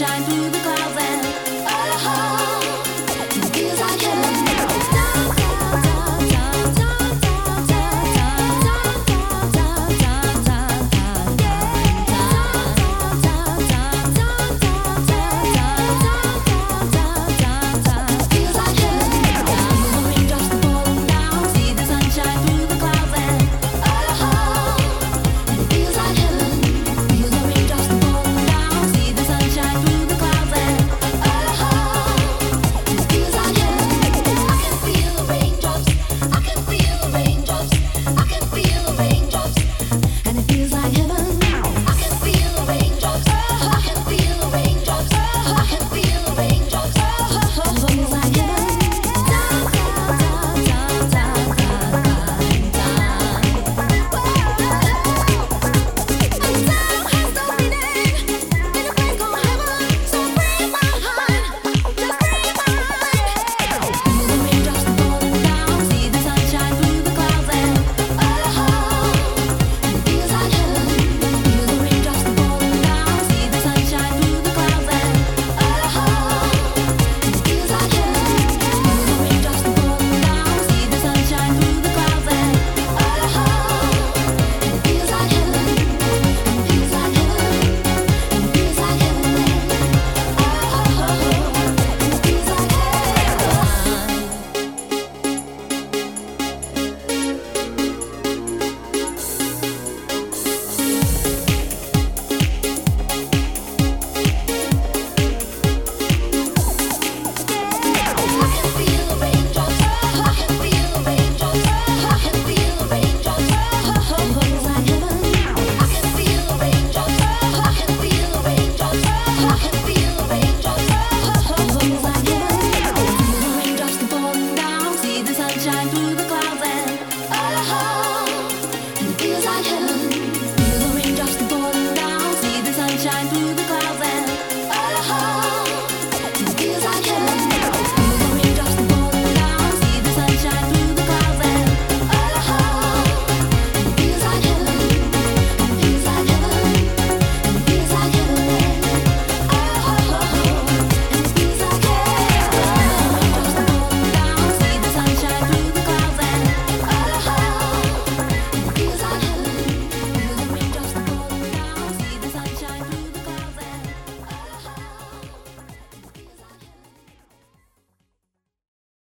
shines.